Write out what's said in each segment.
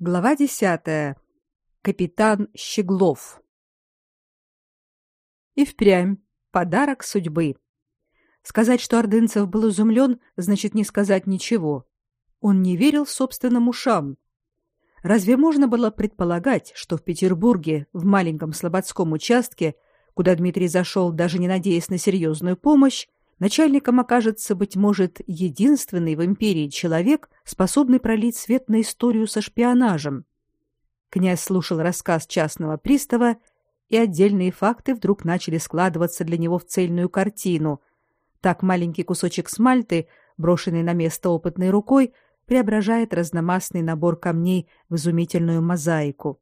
Глава десятая. Капитан Щеглов. И впрямь подарок судьбы. Сказать, что Ордынцев был изумлен, значит не сказать ничего. Он не верил собственным ушам. Разве можно было предполагать, что в Петербурге, в маленьком слободском участке, куда Дмитрий зашел, даже не надеясь на серьезную помощь, начальником окажется, быть может, единственный в империи человек, способный пролить свет на историю со шпионажем. Князь слушал рассказ частного пристава, и отдельные факты вдруг начали складываться для него в цельную картину. Так маленький кусочек смальты, брошенный на место опытной рукой, преображает разномастный набор камней в изумительную мозаику.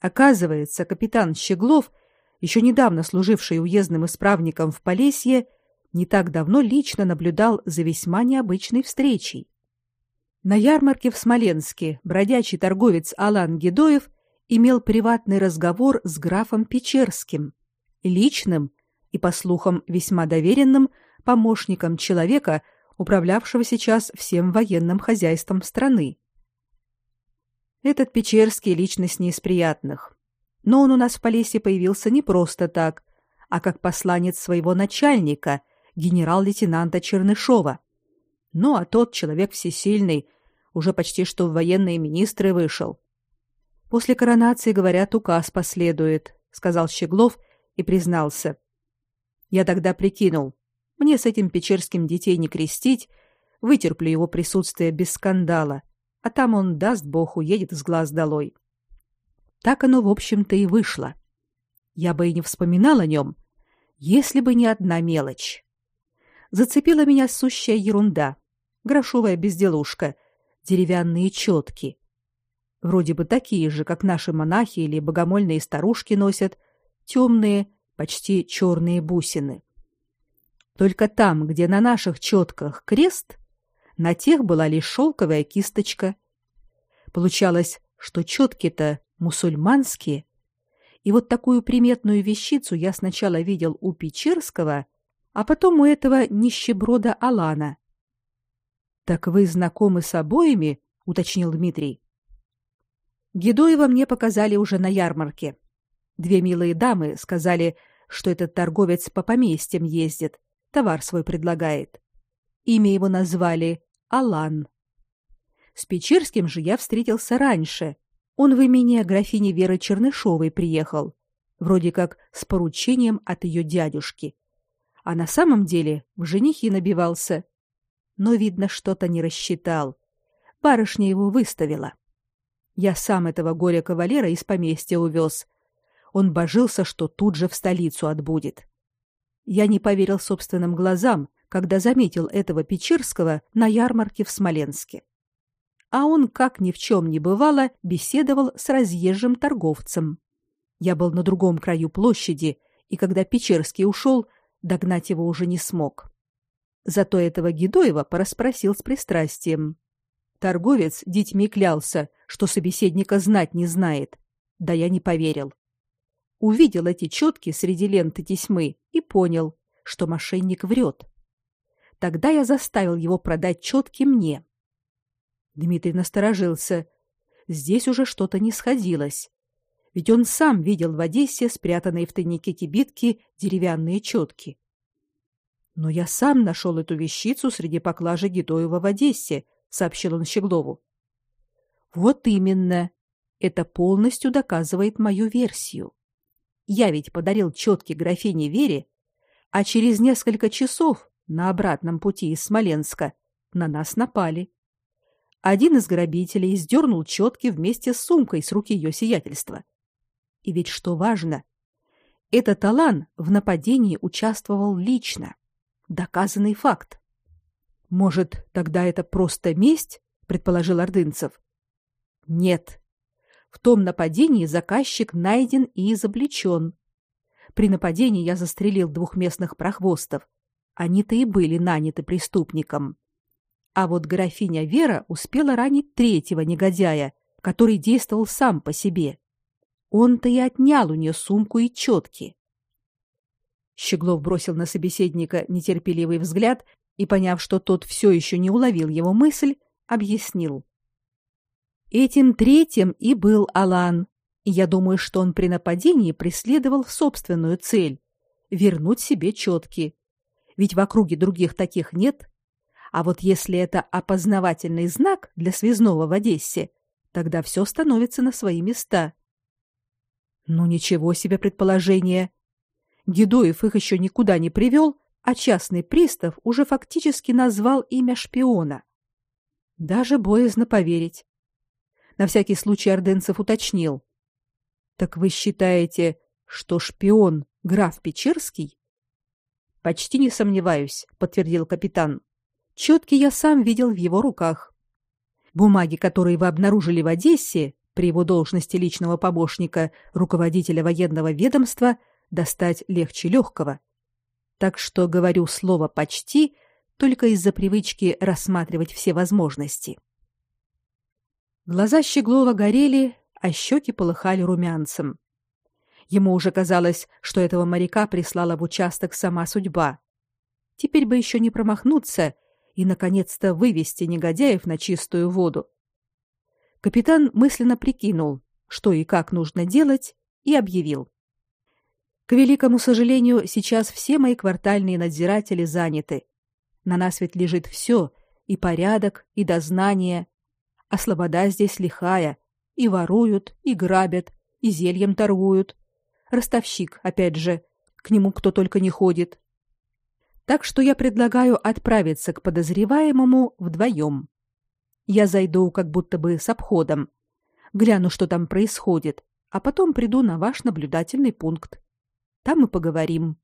Оказывается, капитан Щеглов, еще недавно служивший уездным исправником в Полесье, не так давно лично наблюдал за весьма необычной встречей. На ярмарке в Смоленске бродячий торговец Алан Гедоев имел приватный разговор с графом Печерским, личным и, по слухам, весьма доверенным помощником человека, управлявшего сейчас всем военным хозяйством страны. Этот Печерский личность не из приятных. Но он у нас в Полесье появился не просто так, а как посланец своего начальника – генерал-лейтенанта Чернышова. Ну, а тот человек всесильный, уже почти что в военные министры вышел. После коронации, говорят, указ последует, сказал Щеглов и признался. Я тогда прикинул, мне с этим Печерским детей не крестить, вытерплю его присутствие без скандала, а там он, даст бог, уедет с глаз долой. Так оно, в общем-то, и вышло. Я бы и не вспоминал о нем, если бы не одна мелочь зацепила меня сущая ерунда. Грошовая безделушка, деревянные четки. Вроде бы такие же, как наши монахи или богомольные старушки носят, темные, почти черные бусины. Только там, где на наших четках крест, на тех была лишь шелковая кисточка. Получалось, что четки-то мусульманские. И вот такую приметную вещицу я сначала видел у Печерского, а потом у этого нищеброда Алана. Так вы знакомы с обоими? уточнил Дмитрий. Гедоева мне показали уже на ярмарке. Две милые дамы сказали, что этот торговец по поместьям ездит, товар свой предлагает. Имя его назвали Алан. С Печерским же я встретился раньше. Он в имение графини Веры Чернышовой приехал, вроде как с поручением от ее дядюшки а на самом деле в женихи набивался. Но, видно, что-то не рассчитал. Барышня его выставила. Я сам этого горя-кавалера из поместья увез. Он божился, что тут же в столицу отбудет. Я не поверил собственным глазам, когда заметил этого Печерского на ярмарке в Смоленске. А он, как ни в чем не бывало, беседовал с разъезжим торговцем. Я был на другом краю площади, и когда Печерский ушел, Догнать его уже не смог. Зато этого Гедоева порасспросил с пристрастием. Торговец детьми клялся, что собеседника знать не знает. Да я не поверил. Увидел эти четки среди ленты тесьмы и понял, что мошенник врет. Тогда я заставил его продать четки мне. Дмитрий насторожился. Здесь уже что-то не сходилось ведь он сам видел в Одессе спрятанные в тайнике кибитки деревянные четки. Но я сам нашел эту вещицу среди поклажи Гедоева в Одессе, сообщил он Щеглову. Вот именно. Это полностью доказывает мою версию. Я ведь подарил четки графине Вере, а через несколько часов на обратном пути из Смоленска на нас напали. Один из грабителей сдернул четки вместе с сумкой с руки ее сиятельства. И ведь что важно, этот Алан в нападении участвовал лично. Доказанный факт. Может, тогда это просто месть, предположил Ордынцев. Нет. В том нападении заказчик найден и изобличен. При нападении я застрелил двух местных прохвостов. Они-то и были наняты преступником. А вот графиня Вера успела ранить третьего негодяя, который действовал сам по себе. Он-то и отнял у нее сумку и четки. Щеглов бросил на собеседника нетерпеливый взгляд и, поняв, что тот все еще не уловил его мысль, объяснил. Этим третьим и был Алан. И я думаю, что он при нападении преследовал собственную цель вернуть себе четки. Ведь в округе других таких нет. А вот если это опознавательный знак для связного в Одессе, тогда все становится на свои места. Ну ничего себе предположение. Гедоев их еще никуда не привел, а частный пристав уже фактически назвал имя шпиона. Даже боязно поверить. На всякий случай Орденцев уточнил. Так вы считаете, что шпион граф Печерский? Почти не сомневаюсь, подтвердил капитан. Четки я сам видел в его руках. Бумаги, которые вы обнаружили в Одессе при его должности личного помощника руководителя военного ведомства, достать легче легкого. Так что говорю слово почти только из-за привычки рассматривать все возможности. Глаза Щеглова горели, а щеки полыхали румянцем. Ему уже казалось, что этого моряка прислала в участок сама судьба. Теперь бы еще не промахнуться и наконец-то вывести негодяев на чистую воду. Капитан мысленно прикинул, что и как нужно делать, и объявил: К великому сожалению, сейчас все мои квартальные надзиратели заняты. На нас ведь лежит все: и порядок, и дознание, а слобода здесь лихая, и воруют, и грабят, и зельем торгуют. Ростовщик, опять же, к нему кто только не ходит. Так что я предлагаю отправиться к подозреваемому вдвоем. Я зайду как будто бы с обходом, гляну, что там происходит, а потом приду на ваш наблюдательный пункт. Там мы поговорим.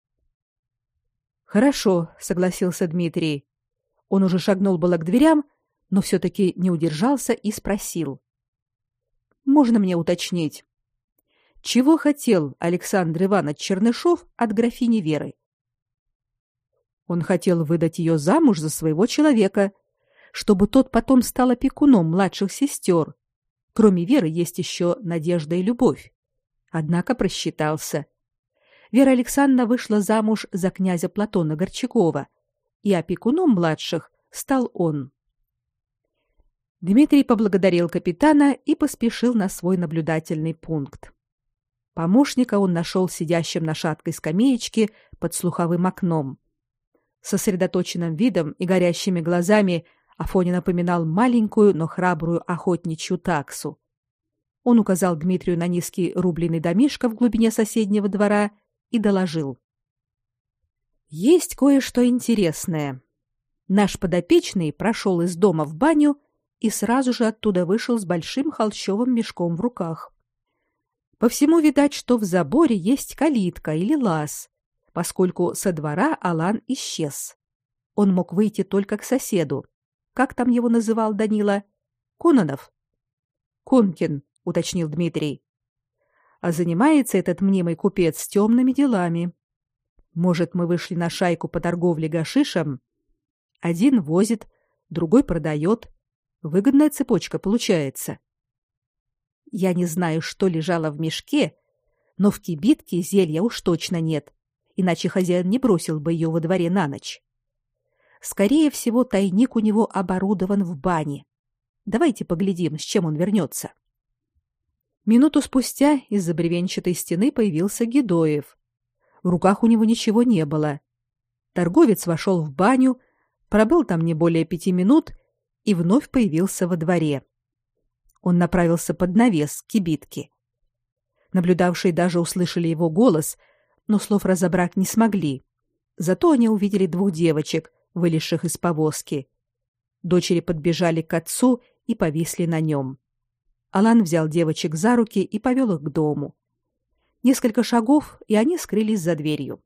Хорошо, согласился Дмитрий. Он уже шагнул было к дверям, но все-таки не удержался и спросил. «Можно мне уточнить, чего хотел Александр Иванович Чернышов от графини Веры?» Он хотел выдать ее замуж за своего человека, чтобы тот потом стал опекуном младших сестер. Кроме Веры есть еще Надежда и Любовь. Однако просчитался. Вера Александровна вышла замуж за князя Платона Горчакова, и опекуном младших стал он. Дмитрий поблагодарил капитана и поспешил на свой наблюдательный пункт. Помощника он нашел сидящим на шаткой скамеечке под слуховым окном. Сосредоточенным видом и горящими глазами Афоня напоминал маленькую, но храбрую охотничью таксу. Он указал Дмитрию на низкий рубленый домишко в глубине соседнего двора и доложил: "Есть кое-что интересное. Наш подопечный прошел из дома в баню и сразу же оттуда вышел с большим холщовым мешком в руках. По всему видать, что в заборе есть калитка или лаз, поскольку со двора Алан исчез. Он мог выйти только к соседу. Как там его называл Данила? Кононов. Конкин, уточнил Дмитрий. А занимается этот мнимый купец темными делами. Может, мы вышли на шайку по торговле гашишем? Один возит, другой продает, Выгодная цепочка получается. Я не знаю, что лежало в мешке, но в кибитке зелья уж точно нет, иначе хозяин не бросил бы ее во дворе на ночь. Скорее всего, тайник у него оборудован в бане. Давайте поглядим, с чем он вернется. Минуту спустя из-за бревенчатой стены появился Гедоев. В руках у него ничего не было. Торговец вошел в баню, пробыл там не более пяти минут и вновь появился во дворе. Он направился под навес кибитки. Наблюдавшие даже услышали его голос, но слов разобрать не смогли. Зато они увидели двух девочек, вылезших из повозки. Дочери подбежали к отцу и повисли на нем. Алан взял девочек за руки и повел их к дому. Несколько шагов, и они скрылись за дверью.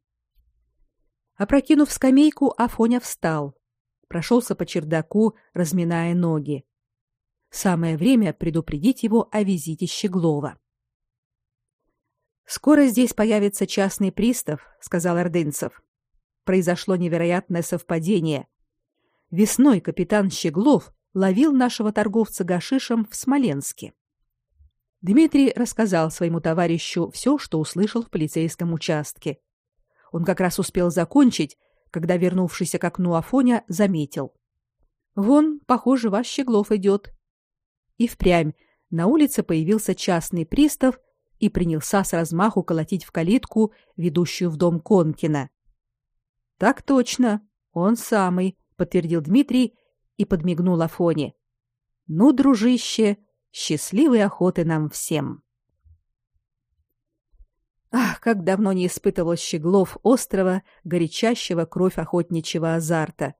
Опрокинув скамейку, Афоня встал прошелся по чердаку, разминая ноги. Самое время предупредить его о визите Щеглова. Скоро здесь появится частный пристав, сказал Ордынцев. Произошло невероятное совпадение. Весной капитан Щеглов ловил нашего торговца гашишем в Смоленске. Дмитрий рассказал своему товарищу все, что услышал в полицейском участке. Он как раз успел закончить, когда вернувшийся к окну Афоня заметил: "Вон, похоже, ваш Щеглов идет». И впрямь на улице появился частный пристав и принялся с размаху колотить в калитку, ведущую в дом Конкина. Так точно, он самый, подтвердил Дмитрий и подмигнул Афоне. Ну, дружище, счастливой охоты нам всем. Ах, как давно не испытывал Щеглов острого, горячащего кровь охотничьего азарта.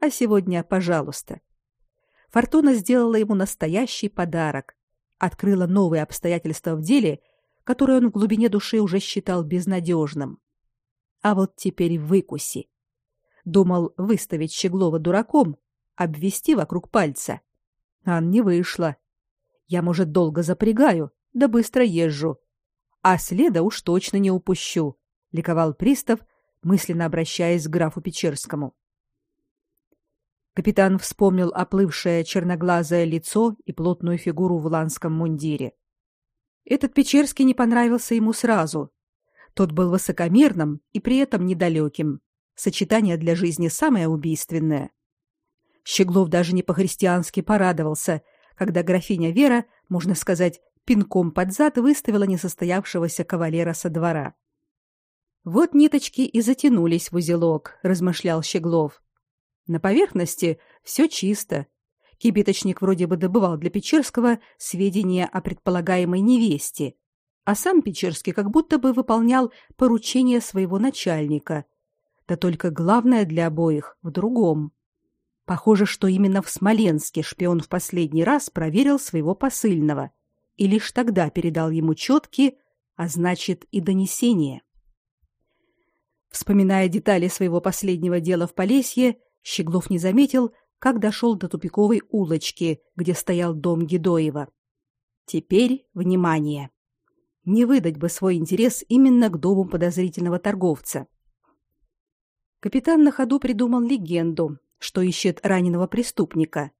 А сегодня, пожалуйста. Фортуна сделала ему настоящий подарок, открыла новые обстоятельства в деле, которое он в глубине души уже считал безнадежным. А вот теперь выкуси. Думал выставить Щеглова дураком, обвести вокруг пальца. А не вышло. Я, может, долго запрягаю, да быстро езжу. А следа уж точно не упущу, ликовал пристав, мысленно обращаясь к графу Печерскому. Капитан вспомнил оплывшее черноглазое лицо и плотную фигуру в ланском мундире. Этот Печерский не понравился ему сразу. Тот был высокомерным и при этом недалеким. Сочетание для жизни самое убийственное. Щеглов даже не по-христиански порадовался, когда графиня Вера, можно сказать, пинком под зад выставила несостоявшегося кавалера со двора. Вот ниточки и затянулись в узелок, размышлял Щеглов. На поверхности все чисто. Кибиточник вроде бы добывал для Печерского сведения о предполагаемой невесте, а сам Печерский как будто бы выполнял поручение своего начальника. Да только главное для обоих в другом. Похоже, что именно в Смоленске шпион в последний раз проверил своего посыльного и лишь тогда передал ему четки, а значит и донесение. Вспоминая детали своего последнего дела в Полесье, Щеглов не заметил, как дошел до тупиковой улочки, где стоял дом Гедоева. Теперь внимание. Не выдать бы свой интерес именно к дому подозрительного торговца. Капитан на ходу придумал легенду, что ищет раненого преступника.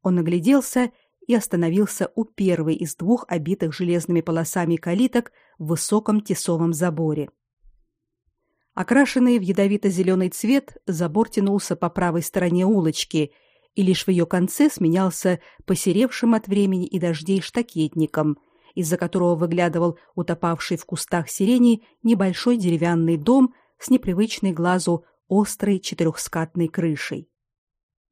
Он огляделся и остановился у первой из двух обитых железными полосами калиток в высоком тесовом заборе. Окрашенный в ядовито-зеленый цвет, забор тянулся по правой стороне улочки и лишь в ее конце сменялся посеревшим от времени и дождей штакетником, из-за которого выглядывал утопавший в кустах сирени небольшой деревянный дом с непривычной глазу острой четырехскатной крышей.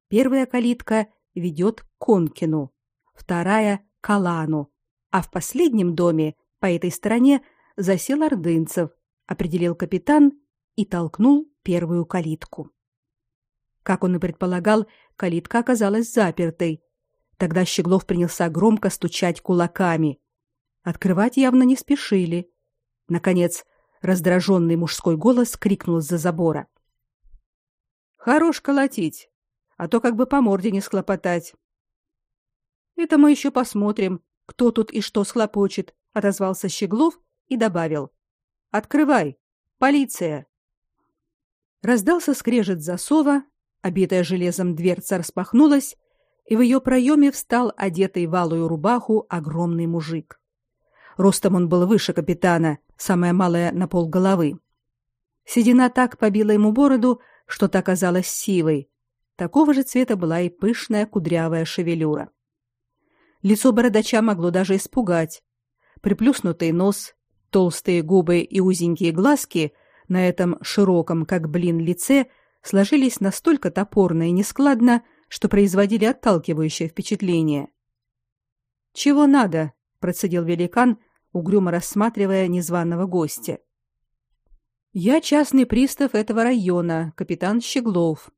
Первая калитка ведет к Конкину, вторая — к Алану, а в последнем доме по этой стороне засел Ордынцев, определил капитан и толкнул первую калитку. Как он и предполагал, калитка оказалась запертой. Тогда Щеглов принялся громко стучать кулаками. Открывать явно не спешили. Наконец, раздраженный мужской голос крикнул из-за забора: Хорош колотить, а то как бы по морде не схлопотать. Это мы еще посмотрим, кто тут и что схлопочет, отозвался Щеглов и добавил: Открывай, полиция. Раздался скрежет засова, обитая железом дверца распахнулась, и в ее проеме встал одетый в алую рубаху огромный мужик. Ростом он был выше капитана, самое малое на пол головы. Седина так побила ему бороду, что-то оказалось сивой. Такого же цвета была и пышная кудрявая шевелюра. Лицо бородача могло даже испугать. Приплюснутый нос, толстые губы и узенькие глазки на этом широком, как блин, лице сложились настолько топорно и нескладно, что производили отталкивающее впечатление. «Чего надо?» – процедил великан, угрюмо рассматривая незваного гостя. Я частный пристав этого района, капитан Щеглов.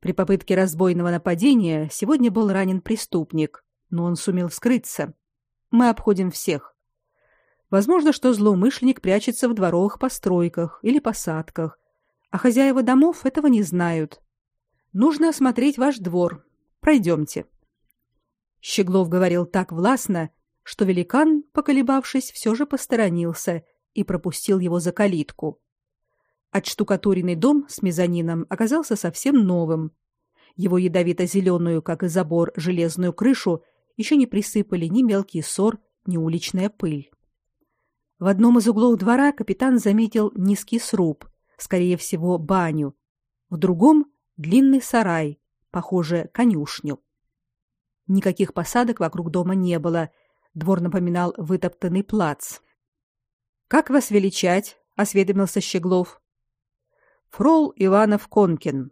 При попытке разбойного нападения сегодня был ранен преступник, но он сумел скрыться. Мы обходим всех. Возможно, что злоумышленник прячется в дворовых постройках или посадках, а хозяева домов этого не знают. Нужно осмотреть ваш двор. Пройдемте. Щеглов говорил так властно, что великан, поколебавшись, все же посторонился и пропустил его за калитку. Отштукатуренный дом с мезонином оказался совсем новым. Его ядовито-зеленую, как и забор, железную крышу еще не присыпали ни мелкий сор, ни уличная пыль. В одном из углов двора капитан заметил низкий сруб, скорее всего, баню. В другом — длинный сарай, похоже, конюшню. Никаких посадок вокруг дома не было, Двор напоминал вытоптанный плац. Как вас величать? осведомился Щеглов. Фрол Иванов Конкин.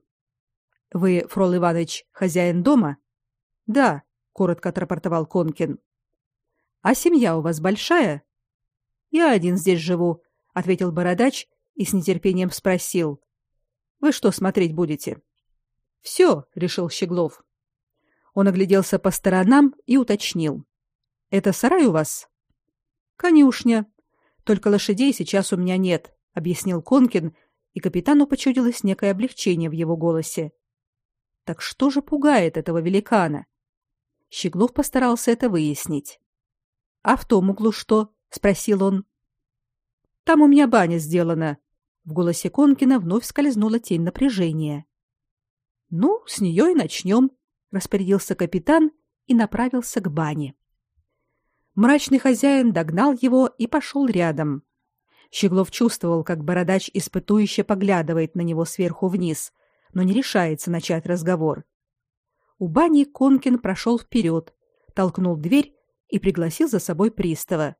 Вы, Фрол Иванович, хозяин дома? Да, коротко отрапортовал Конкин. А семья у вас большая? Я один здесь живу, ответил бородач и с нетерпением спросил: Вы что смотреть будете? Все, решил Щеглов. Он огляделся по сторонам и уточнил: Это сарай у вас? Конюшня. Только лошадей сейчас у меня нет, объяснил Конкин, и капитану почудилось некое облегчение в его голосе. Так что же пугает этого великана? Щеглов постарался это выяснить. А в том углу что? спросил он. Там у меня баня сделана. В голосе Конкина вновь скользнула тень напряжения. Ну, с нее и начнем, распорядился капитан и направился к бане. Мрачный хозяин догнал его и пошел рядом. Щеглов чувствовал, как бородач испытующе поглядывает на него сверху вниз, но не решается начать разговор. У бани Конкин прошел вперед, толкнул дверь и пригласил за собой пристава.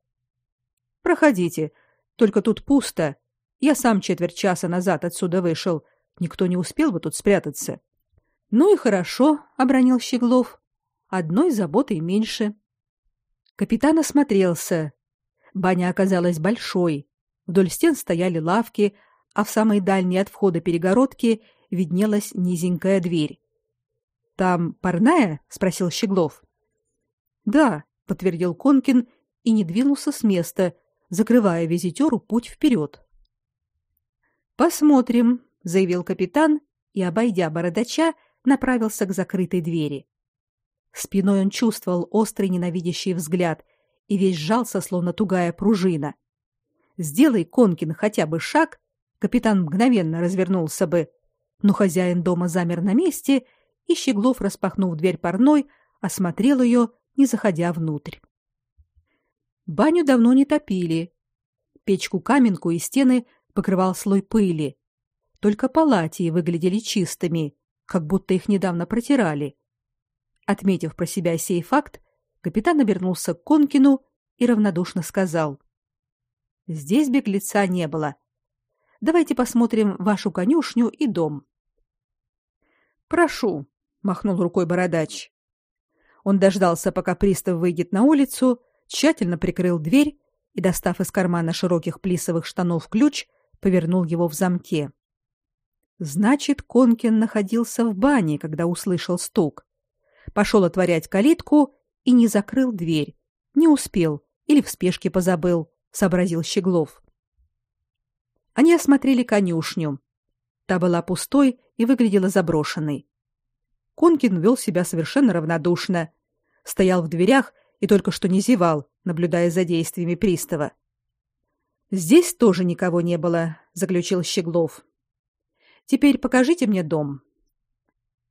Проходите, только тут пусто. Я сам четверть часа назад отсюда вышел. Никто не успел бы тут спрятаться. Ну и хорошо, обронил Щеглов. Одной заботой меньше. Капитан осмотрелся. Баня оказалась большой. Вдоль стен стояли лавки, а в самой дальней от входа перегородки виднелась низенькая дверь. Там парная? спросил Щеглов. Да, подтвердил Конкин и не двинулся с места, закрывая визитеру путь вперед. Посмотрим, заявил капитан и, обойдя бородача, направился к закрытой двери. Спиной он чувствовал острый ненавидящий взгляд и весь сжался, словно тугая пружина. Сделай Конкин хотя бы шаг, капитан мгновенно развернулся бы, но хозяин дома замер на месте, и Щеглов, распахнув дверь парной, осмотрел ее, не заходя внутрь. Баню давно не топили. Печку-каменку и стены покрывал слой пыли. Только палати выглядели чистыми, как будто их недавно протирали. Отметив про себя сей факт, капитан обернулся к Конкину и равнодушно сказал: "Здесь беглеца не было. Давайте посмотрим вашу конюшню и дом". "Прошу", махнул рукой бородач. Он дождался, пока пристав выйдет на улицу, тщательно прикрыл дверь и, достав из кармана широких плисовых штанов ключ, повернул его в замке. Значит, Конкин находился в бане, когда услышал стук. Пошел отворять калитку и не закрыл дверь. Не успел или в спешке позабыл, сообразил Щеглов. Они осмотрели конюшню. Та была пустой и выглядела заброшенной. Конкин вел себя совершенно равнодушно, стоял в дверях и только что не зевал, наблюдая за действиями пристава. Здесь тоже никого не было, заключил Щеглов. Теперь покажите мне дом.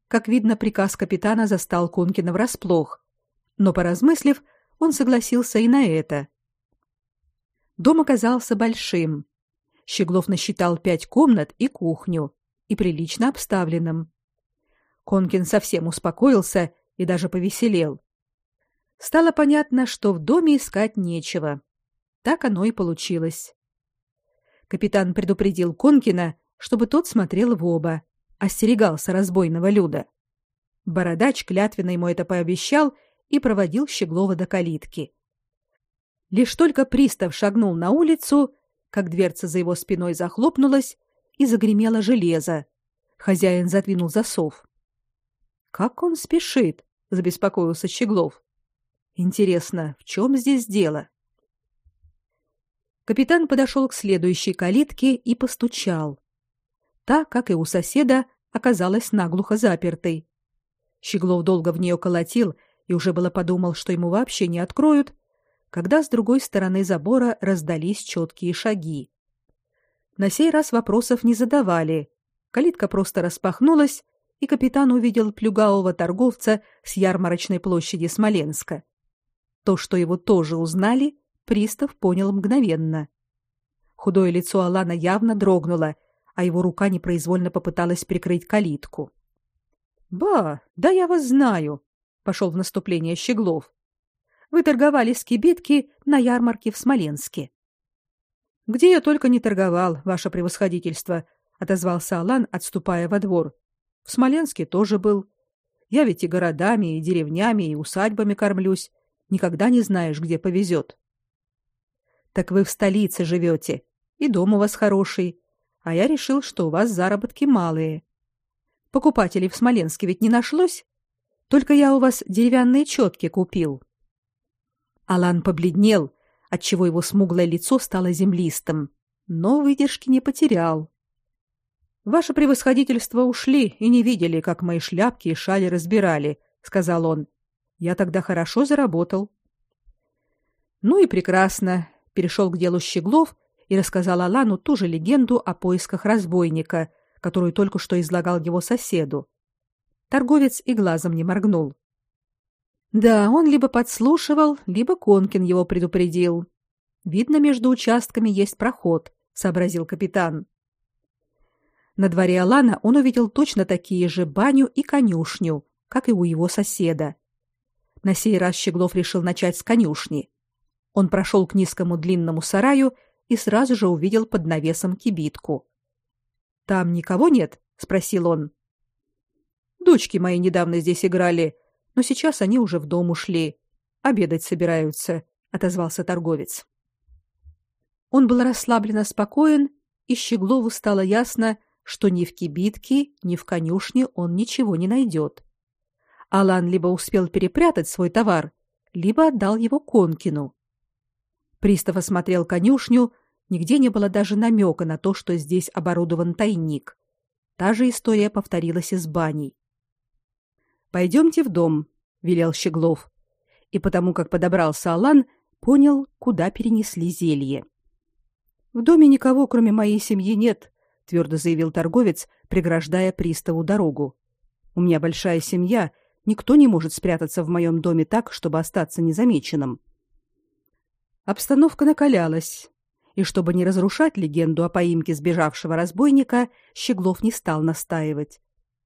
Как видно, приказ капитана застал Конкина врасплох, но поразмыслив, он согласился и на это. Дом оказался большим. Щеглов насчитал пять комнат и кухню, и прилично обставленным. Конкин совсем успокоился и даже повеселел. Стало понятно, что в доме искать нечего. Так оно и получилось. Капитан предупредил Конкина, чтобы тот смотрел в оба, остерегался разбойного люда. Бородач клятвенно ему это пообещал и проводил Щеглова до калитки. Лишь только пристав шагнул на улицу, как дверца за его спиной захлопнулась и загремело железо. Хозяин задвинул засов. Как он спешит, забеспокоился Щеглов. Интересно, в чем здесь дело? Капитан подошел к следующей калитке и постучал та, как и у соседа, оказалась наглухо запертой. Щеглов долго в нее колотил и уже было подумал, что ему вообще не откроют, когда с другой стороны забора раздались четкие шаги. На сей раз вопросов не задавали. Калитка просто распахнулась, и капитан увидел плюгавого торговца с ярмарочной площади Смоленска. То, что его тоже узнали, пристав понял мгновенно. Худое лицо Алана явно дрогнуло, а его рука непроизвольно попыталась прикрыть калитку. «Ба, да я вас знаю», — пошел в наступление Щеглов. вы торговали с кибитки на ярмарке в Смоленске. Где я только не торговал, ваше превосходительство, отозвался Алан, отступая во двор. В Смоленске тоже был. Я ведь и городами, и деревнями, и усадьбами кормлюсь. Никогда не знаешь, где повезет. Так вы в столице живете, и дом у вас хороший, а я решил, что у вас заработки малые. Покупателей в Смоленске ведь не нашлось? Только я у вас деревянные четки купил. Алан побледнел, отчего его смуглое лицо стало землистым, но выдержки не потерял. Ваше превосходительство ушли и не видели, как мои шляпки и шали разбирали, сказал он. Я тогда хорошо заработал. Ну и прекрасно, перешел к делу Щеглов и рассказал Алану ту же легенду о поисках разбойника, которую только что излагал его соседу. Торговец и глазом не моргнул. Да, он либо подслушивал, либо Конкин его предупредил. Видно, между участками есть проход, сообразил капитан. На дворе Алана он увидел точно такие же баню и конюшню, как и у его соседа. На сей раз Щеглов решил начать с конюшни. Он прошел к низкому длинному сараю и сразу же увидел под навесом кибитку. Там никого нет, спросил он. Дочки мои недавно здесь играли, но сейчас они уже в дом ушли. Обедать собираются, отозвался торговец. Он был расслабленно спокоен, и Щеглову стало ясно, что ни в кибитке, ни в конюшне он ничего не найдет. Алан либо успел перепрятать свой товар, либо отдал его Конкину. Пристав осмотрел конюшню, нигде не было даже намека на то, что здесь оборудован тайник. Та же история повторилась и с баней. Пойдемте в дом, велел Щеглов. И потому как подобрался Алан, понял, куда перенесли зелье. В доме никого, кроме моей семьи, нет, твердо заявил торговец, преграждая приставу дорогу. У меня большая семья, никто не может спрятаться в моем доме так, чтобы остаться незамеченным. Обстановка накалялась, и чтобы не разрушать легенду о поимке сбежавшего разбойника, Щеглов не стал настаивать.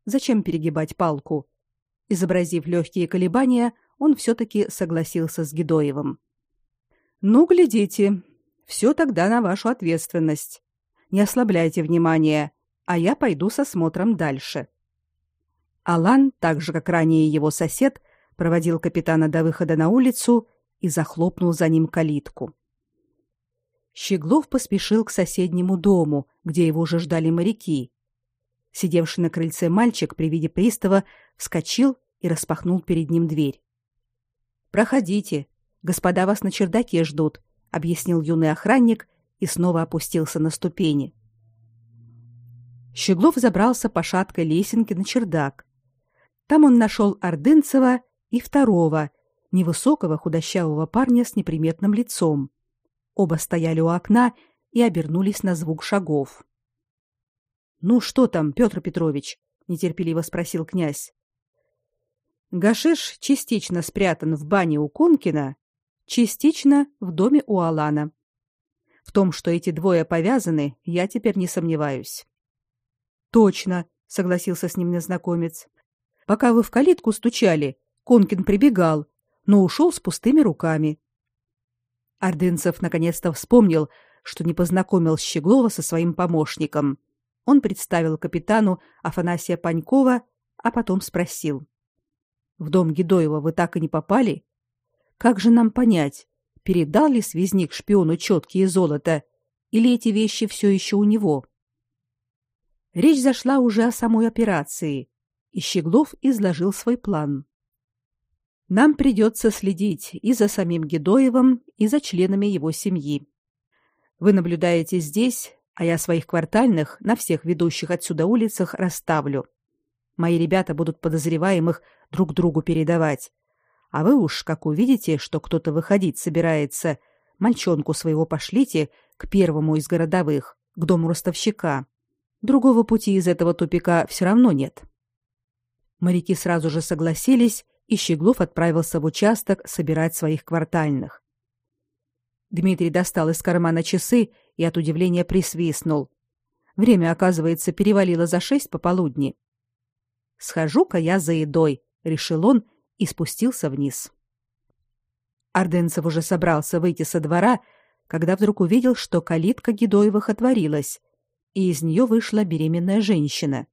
Зачем перегибать палку? Изобразив легкие колебания, он все таки согласился с Гедоевым. Ну, глядите, все тогда на вашу ответственность. Не ослабляйте внимания, а я пойду со смотром дальше. Алан, так же как ранее его сосед, проводил капитана до выхода на улицу и захлопнул за ним калитку. Щеглов поспешил к соседнему дому, где его уже ждали моряки. Сидевший на крыльце мальчик при виде пристава вскочил и распахнул перед ним дверь. Проходите, господа вас на чердаке ждут, объяснил юный охранник и снова опустился на ступени. Щеглов забрался по шаткой лесенке на чердак. Там он нашел Ордынцева и второго, невысокого худощавого парня с неприметным лицом. Оба стояли у окна и обернулись на звук шагов. Ну что там, Петр Петрович? нетерпеливо спросил князь. Гашиш частично спрятан в бане у Конкина, частично в доме у Алана. В том, что эти двое повязаны, я теперь не сомневаюсь. Точно, согласился с ним незнакомец. Пока вы в калитку стучали, Конкин прибегал, но ушел с пустыми руками. Ордынцев наконец-то вспомнил, что не познакомил Щеглова со своим помощником. Он представил капитану Афанасия Панькова, а потом спросил: "В дом Гедоева вы так и не попали? Как же нам понять, передал ли связник шпиону четки и золото, или эти вещи все еще у него?" Речь зашла уже о самой операции, и Щеглов изложил свой план. Нам придется следить и за самим Гедоевым, и за членами его семьи. Вы наблюдаете здесь, а я своих квартальных на всех ведущих отсюда улицах расставлю. Мои ребята будут подозреваемых друг другу передавать. А вы уж, как увидите, что кто-то выходить собирается, мальчонку своего пошлите к первому из городовых, к дому ростовщика. Другого пути из этого тупика все равно нет. Моряки сразу же согласились и Щеглов отправился в участок собирать своих квартальных. Дмитрий достал из кармана часы и от удивления присвистнул. Время, оказывается, перевалило за шесть пополудни. «Схожу-ка я за едой», — решил он и спустился вниз. Орденцев уже собрался выйти со двора, когда вдруг увидел, что калитка Гедоевых отворилась, и из нее вышла беременная женщина.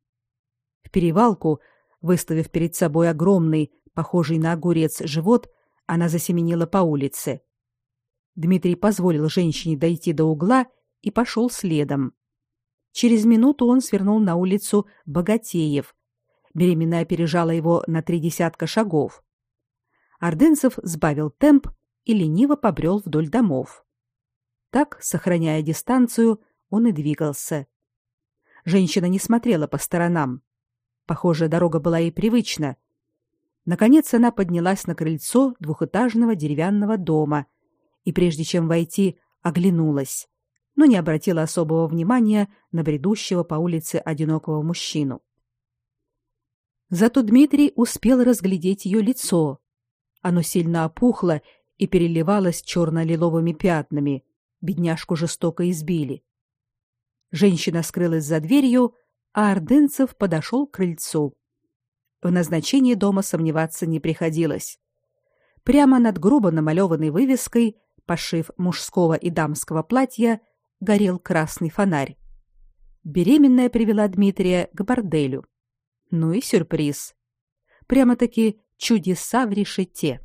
В перевалку, выставив перед собой огромный, похожий на огурец, живот, она засеменила по улице. Дмитрий позволил женщине дойти до угла и пошел следом. Через минуту он свернул на улицу Богатеев. Беременная опережала его на три десятка шагов. Ордынцев сбавил темп и лениво побрел вдоль домов. Так, сохраняя дистанцию, он и двигался. Женщина не смотрела по сторонам. Похоже, дорога была ей привычна. Наконец она поднялась на крыльцо двухэтажного деревянного дома и прежде чем войти, оглянулась но не обратила особого внимания на бредущего по улице одинокого мужчину. Зато Дмитрий успел разглядеть ее лицо. Оно сильно опухло и переливалось черно-лиловыми пятнами. Бедняжку жестоко избили. Женщина скрылась за дверью, а Ордынцев подошел к крыльцу. В назначении дома сомневаться не приходилось. Прямо над грубо намалеванной вывеской пошив мужского и дамского платья горел красный фонарь. Беременная привела Дмитрия к борделю. Ну и сюрприз. Прямо-таки чудеса в решете.